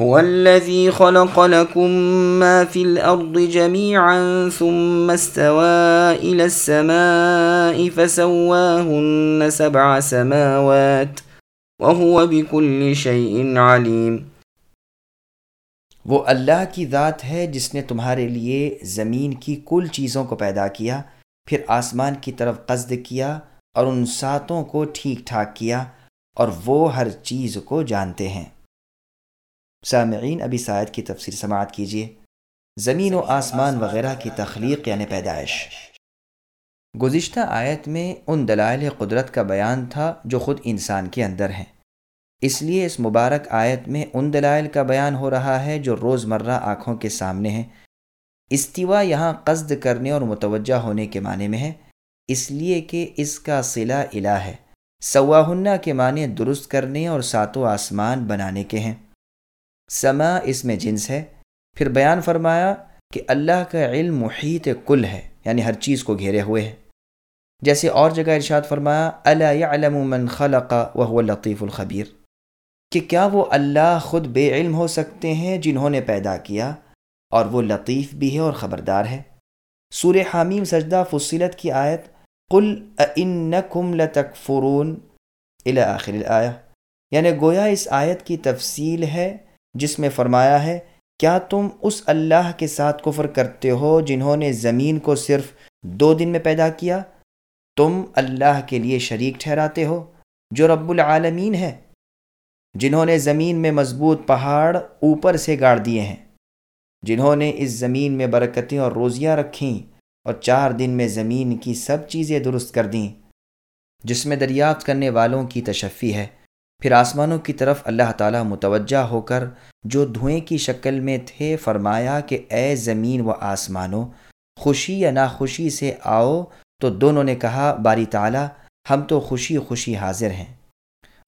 هو الذي خلق لكم ما في الأرض جميعا ثم استوى إلى السماء فسواهن سبع سماوات وهو بكل شيء عليم۔ وہ اللہ کی ذات ہے جس نے تمہارے لیے زمین کی کل چیزوں کو پیدا کیا، پھر آسمان کی طرف قصد کیا اور ان ساتوں کو ٹھیک ٹھاک کیا اور وہ ہر چیز کو جانتے ہیں۔ سامعین ابھی سائد کی تفسیر سماعت کیجیے۔ زمین و آسمان وغیرہ کی تخلیق یعنی پیدائش۔ گزشتہ آیت میں ان دلائل قدرت کا بیان تھا جو خود انسان کے اندر ہیں۔ اس لیے اس مبارک آیت میں ان دلائل کا بیان ہو رہا ہے جو روز مرہ آنکھوں کے سامنے ہیں۔ استوا یہاں قصد کرنے اور متوجہ ہونے کے معنی میں ہے۔ اس لیے کہ اس کا صلہ الہ ہے۔ سواہنہ کے معنی درست کرنے اور ساتوں آسمان بنانے کے ہیں۔ سما اس میں جنس ہے۔ پھر بیان فرمایا کہ اللہ کا علم محیط کل ہے یعنی ہر چیز کو گھیرے ہوئے ہے۔ جیسے اور جگہ ارشاد فرمایا اللہ من خلق وهو لطیف الخبیر۔ کہ کیا وہ اللہ خود بے علم ہو سکتے ہیں جنہوں نے پیدا کیا، اور وہ لطیف بھی ہے اور خبردار ہے۔ سور حامیم سجدہ فصیلت کی آیت، قل انکم لتکفرون، الى آخر الآیہ۔ یعنی گویا اس آیت کی تفصیل ہے جس میں فرمایا ہے، کیا تم اس اللہ کے ساتھ کفر کرتے ہو جنہوں نے زمین کو صرف دو دن میں پیدا کیا؟ تم اللہ کے لیے شریک ٹھہراتے ہو، جو رب العالمین ہے، جنہوں نے زمین میں مضبوط پہاڑ اوپر سے گاڑ دیے ہیں، جنہوں نے اس زمین میں برکتیں اور روزیاں رکھیں اور چار دن میں زمین کی سب چیزیں درست کر دیں، جس میں دریافت کرنے والوں کی تشفی ہے۔ پھر آسمانوں کی طرف اللہ تعالیٰ متوجہ ہو کر جو دھوئیں کی شکل میں تھے فرمایا کہ اے زمین و آسمانوں، خوشی یا ناخوشی سے آؤ۔ تو دونوں نے کہا، باری تعالیٰ، ہم تو خوشی خوشی حاضر ہیں۔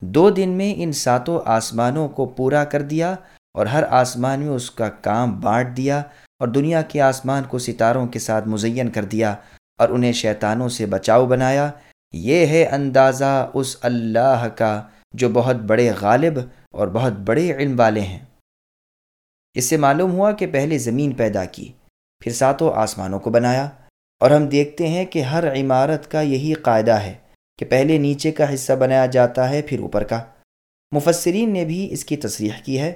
دو دن میں ان ساتوں آسمانوں کو پورا کر دیا اور ہر آسمان میں اس کا کام بانٹ دیا اور دنیا کے آسمان کو ستاروں کے ساتھ مزین کر دیا اور انہیں شیطانوں سے بچاؤ بنایا۔ یہ ہے اندازہ اس اللہ کا جو بہت بڑے غالب اور بہت بڑے علم والے ہیں۔ اس سے معلوم ہوا کہ پہلے زمین پیدا کی، پھر ساتوں آسمانوں کو بنایا۔ اور ہم دیکھتے ہیں کہ ہر عمارت کا یہی قاعدہ ہے کہ پہلے نیچے کا حصہ بنایا جاتا ہے، پھر اوپر کا۔ مفسرین نے بھی اس کی تصریح کی ہے،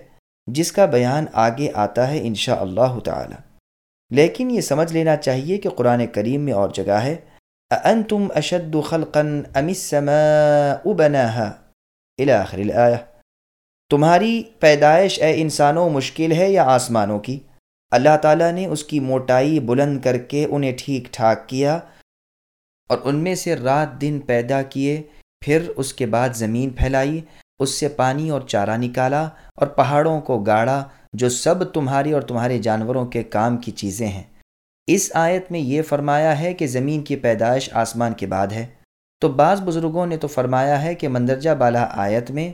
جس کا بیان آگے آتا ہے انشاء اللہ تعالی۔ لیکن یہ سمجھ لینا چاہیے کہ قرآن کریم میں اور جگہ ہے۔ انتم اشد خلقا ام السماء بناها؟ آخر الآیہ تمہاری پیدائش اے انسانوں مشکل ہے یا آسمانوں کی؟ اللہ تعالیٰ نے اس کی موٹائی بلند کر کے انہیں ٹھیک ٹھاک کیا اور ان میں سے رات دن پیدا کیے، پھر اس کے بعد زمین پھیلائی، اس سے پانی اور چارہ نکالا اور پہاڑوں کو گاڑا، جو سب تمہاری اور تمہارے جانوروں کے کام کی چیزیں ہیں۔ اس آیت میں یہ فرمایا ہے کہ زمین کی پیدائش آسمان کے بعد ہے۔ تو بعض بزرگوں نے تو فرمایا ہے کہ مندرجہ بالا آیت میں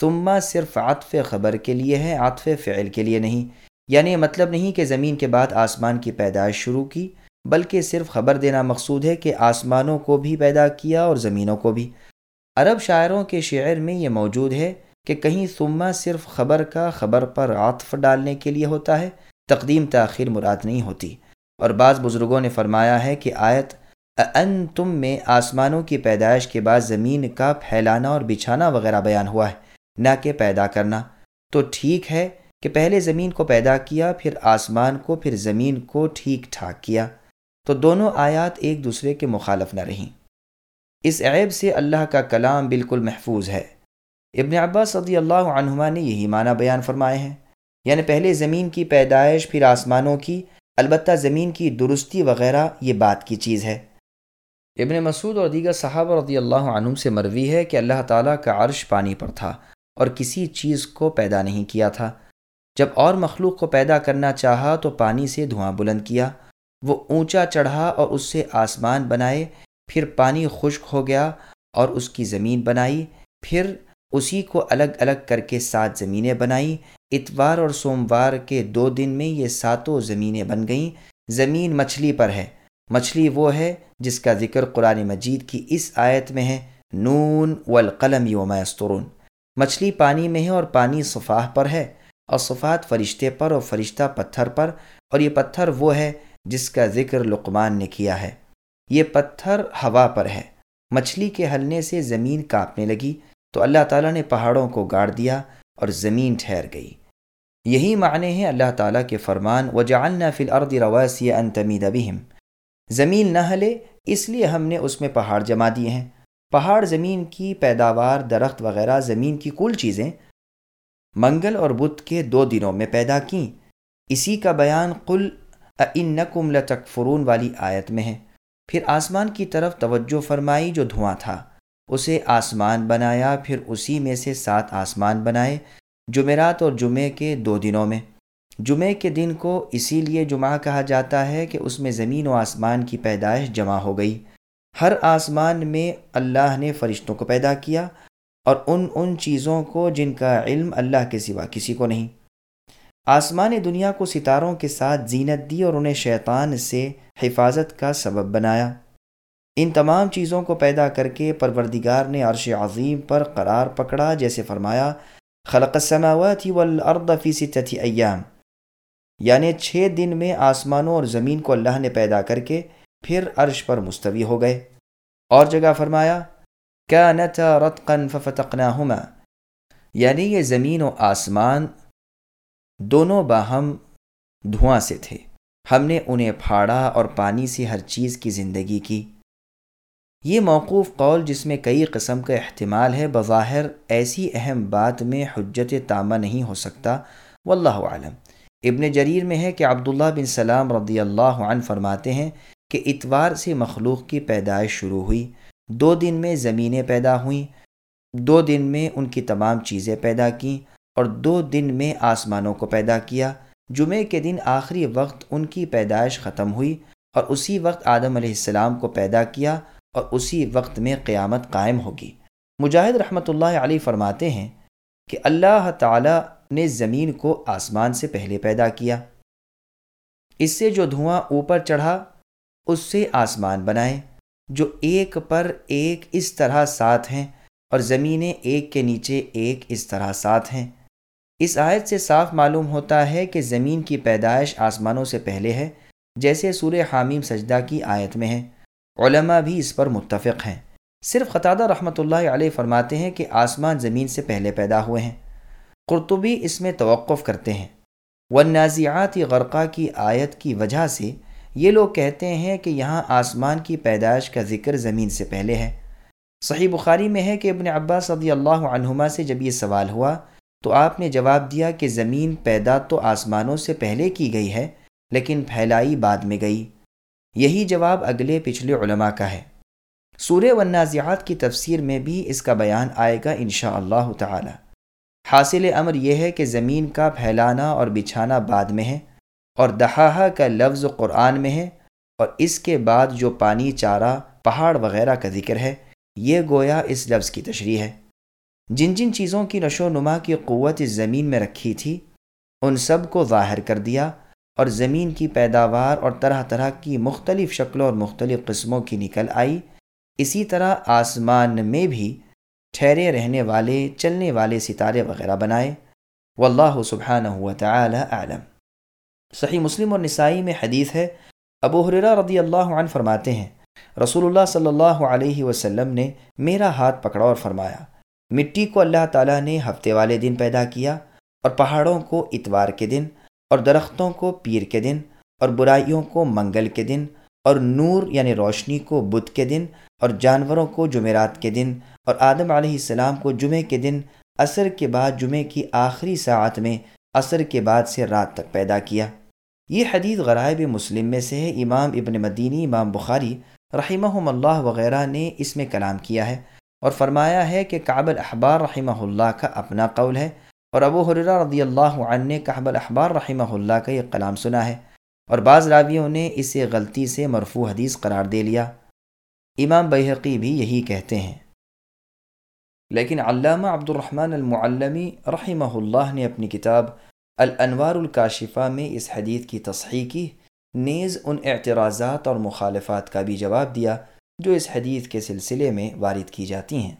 ثمہ صرف عطف خبر کے لیے ہے، عطف فعل کے لیے نہیں۔ یعنی مطلب نہیں کہ زمین کے بعد آسمان کی پیدائش شروع کی، بلکہ صرف خبر دینا مقصود ہے کہ آسمانوں کو بھی پیدا کیا اور زمینوں کو بھی۔ عرب شاعروں کے شعر میں یہ موجود ہے کہ کہیں ثمہ صرف خبر کا خبر پر عطف ڈالنے کے لیے ہوتا ہے، تقدیم تاخیر مراد نہیں ہوتی۔ اور بعض بزرگوں نے فرمایا ہے کہ آیت ان تم میں آسمانوں کی پیدائش کے بعد زمین کا پھیلانا اور بچھانا وغیرہ بیان ہوا ہے، نہ کہ پیدا کرنا۔ تو ٹھیک ہے کہ پہلے زمین کو پیدا کیا، پھر آسمان کو، پھر زمین کو ٹھیک ٹھاک کیا۔ تو دونوں آیات ایک دوسرے کے مخالف نہ رہیں۔ اس عیب سے اللہ کا کلام بالکل محفوظ ہے۔ ابن عباس صدی اللہ عنہما نے یہی معنی بیان فرمائے ہیں۔ یعنی پہلے زمین کی پیدائش، پھر آسمانوں کی، البتہ زمین کی درستی وغیرہ یہ بات کی چیز ہے۔ ابن مسعود اور دیگر صحابہ رضی اللہ عنہ سے مروی ہے کہ اللہ تعالیٰ کا عرش پانی پر تھا اور کسی چیز کو پیدا نہیں کیا تھا۔ جب اور مخلوق کو پیدا کرنا چاہا تو پانی سے دھواں بلند کیا، وہ اونچا چڑھا اور اس سے آسمان بنائے، پھر پانی خشک ہو گیا اور اس کی زمین بنائی، پھر اسی کو الگ الگ کر کے سات زمینیں بنائیں اتوار اور سوموار کے دو دن میں یہ ساتوں زمینیں بن گئیں۔ زمین مچھلی پر ہے۔ مچھلی وہ ہے جس کا ذکر قرآن مجید کی اس آیت میں ہے، نون والقلم یوم استرون مچھلی پانی میں ہے اور پانی صفاح پر ہے، اور صفات فرشتے پر اور فرشتہ پتھر پر، اور یہ پتھر وہ ہے جس کا ذکر لقمان نے کیا ہے۔ یہ پتھر ہوا پر ہے۔ مچھلی کے ہلنے سے زمین کاپنے لگی، تو اللہ تعالیٰ نے پہاڑوں کو گاڑ دیا اور زمین ٹھہر گئی۔ یہی معنی ہے اللہ تعالیٰ کے فرمان و جعلنا فی الارض رواسی ان تمید بہم زمین نہ ہلے، اس لیے ہم نے اس میں پہاڑ جما دیے ہیں۔ پہاڑ زمین کی پیداوار، درخت وغیرہ، زمین کی کل چیزیں منگل اور بدھ کے دو دنوں میں پیدا کیں۔ اسی کا بیان قل انکم لتکفرون والی آیت میں ہے۔ پھر آسمان کی طرف توجہ فرمائی جو دھواں تھا۔ اسے آسمان بنایا، پھر اسی میں سے سات آسمان بنائے، جمعرات اور جمعے کے دو دنوں میں۔ جمعے کے دن کو اسی لیے جمعہ کہا جاتا ہے کہ اس میں زمین و آسمان کی پیدائش جمع ہو گئی۔ ہر آسمان میں اللہ نے فرشتوں کو پیدا کیا اور ان ان چیزوں کو جن کا علم اللہ کے سوا کسی کو نہیں۔ آسمان دنیا کو ستاروں کے ساتھ زینت دی اور انہیں شیطان سے حفاظت کا سبب بنایا۔ ان تمام چیزوں کو پیدا کر کے پروردگار نے عرش عظیم پر قرار پکڑا، جیسے فرمایا، خلق السماوات والارض فی ستت ایام۔ یعنی چھ دن میں آسمانوں اور زمین کو اللہ نے پیدا کر کے پھر عرش پر مستوی ہو گئے۔ اور جگہ فرمایا كانتا رتقا ففتقناهما یعنی یہ زمین و آسمان دونوں باہم دھواں سے تھے۔ ہم نے انہیں پھاڑا اور پانی سے ہر چیز کی زندگی کی۔ یہ موقوف قول جس میں کئی قسم کا احتمال ہے، بظاہر ایسی اہم بات میں حجت تامہ نہیں ہو سکتا۔ واللہ عالم ابن جریر میں ہے کہ عبداللہ بن سلام رضی اللہ عنہ فرماتے ہیں کہ اتوار سے مخلوق کی پیدائش شروع ہوئی، دو دن میں زمینیں پیدا ہوئیں، دو دن میں ان کی تمام چیزیں پیدا کیں اور دو دن میں آسمانوں کو پیدا کیا۔ جمعے کے دن آخری وقت ان کی پیدائش ختم ہوئی اور اسی وقت آدم علیہ السلام کو پیدا کیا اور اسی وقت میں قیامت قائم ہوگی۔ مجاہد رحمۃ اللہ علیہ فرماتے ہیں کہ اللہ تعالی نے زمین کو آسمان سے پہلے پیدا کیا۔ اس سے جو دھواں اوپر چڑھا، اس سے آسمان بنائے، جو ایک پر ایک اس طرح ساتھ ہیں اور زمینیں ایک کے نیچے ایک اس طرح ساتھ ہیں۔ اس آیت سے صاف معلوم ہوتا ہے کہ زمین کی پیدائش آسمانوں سے پہلے ہے، جیسے سورہ حامیم سجدہ کی آیت میں ہے۔ علماء بھی اس پر متفق ہیں۔ صرف خطادہ رحمۃ اللہ علیہ فرماتے ہیں کہ آسمان زمین سے پہلے پیدا ہوئے ہیں۔ قرطبی اس میں توقف کرتے ہیں۔ ونازیات غرقہ کی آیت کی وجہ سے یہ لوگ کہتے ہیں کہ یہاں آسمان کی پیدائش کا ذکر زمین سے پہلے ہے۔ صحیح بخاری میں ہے کہ ابن عباس صدی اللہ عنہما سے جب یہ سوال ہوا تو آپ نے جواب دیا کہ زمین پیدا تو آسمانوں سے پہلے کی گئی ہے، لیکن پھیلائی بعد میں گئی۔ یہی جواب اگلے پچھلے علماء کا ہے۔ سورہ والنازعات کی تفسیر میں بھی اس کا بیان آئے گا انشاء اللہ تعالی۔ حاصل امر یہ ہے کہ زمین کا پھیلانا اور بچھانا بعد میں ہے اور دہاہا کا لفظ قرآن میں ہے اور اس کے بعد جو پانی، چارہ، پہاڑ وغیرہ کا ذکر ہے، یہ گویا اس لفظ کی تشریح ہے۔ جن جن چیزوں کی نشو و نما کی قوت اس زمین میں رکھی تھی، ان سب کو ظاہر کر دیا اور زمین کی پیداوار اور طرح طرح کی مختلف شکلوں اور مختلف قسموں کی نکل آئی۔ اسی طرح آسمان میں بھی ٹھہرے رہنے والے، چلنے والے ستارے وغیرہ بنائے۔ واللہ سبحانہ و تعالی صحیح مسلم اور نسائی میں حدیث ہے، ابو حریرہ رضی اللہ عنہ فرماتے ہیں، رسول اللہ صلی اللہ علیہ وسلم نے میرا ہاتھ پکڑا اور فرمایا، مٹی کو اللہ تعالیٰ نے ہفتے والے دن پیدا کیا اور پہاڑوں کو اتوار کے دن اور درختوں کو پیر کے دن اور برائیوں کو منگل کے دن اور نور یعنی روشنی کو بدھ کے دن اور جانوروں کو جمعرات کے دن اور آدم علیہ السلام کو جمعے کے دن، عصر کے بعد جمعے کی آخری ساعت میں عصر کے بعد سے رات تک پیدا کیا۔ یہ حدیث غرائب مسلم میں سے ہے۔ امام ابن مدینی، امام بخاری رحمہ اللہ وغیرہ نے اس میں کلام کیا ہے اور فرمایا ہے کہ کعب الاحبار رحمہ اللہ کا اپنا قول ہے اور ابو حرہ رضی اللہ عنہ نے کعب الاحبار رحمہ اللہ کا یہ کلام سنا ہے۔ اور بعض راویوں نے اسے غلطی سے مرفوع حدیث قرار دے لیا۔ امام بحقی بھی یہی کہتے ہیں۔ لیکن علامہ عبد الرحمن المعلمی رحمہ اللہ نے اپنی کتاب الانوار الکاشفہ میں اس حدیث کی تصحیح کی۔ نیز ان اعتراضات اور مخالفات کا بھی جواب دیا جو اس حدیث کے سلسلے میں وارد کی جاتی ہیں۔